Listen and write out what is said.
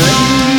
good.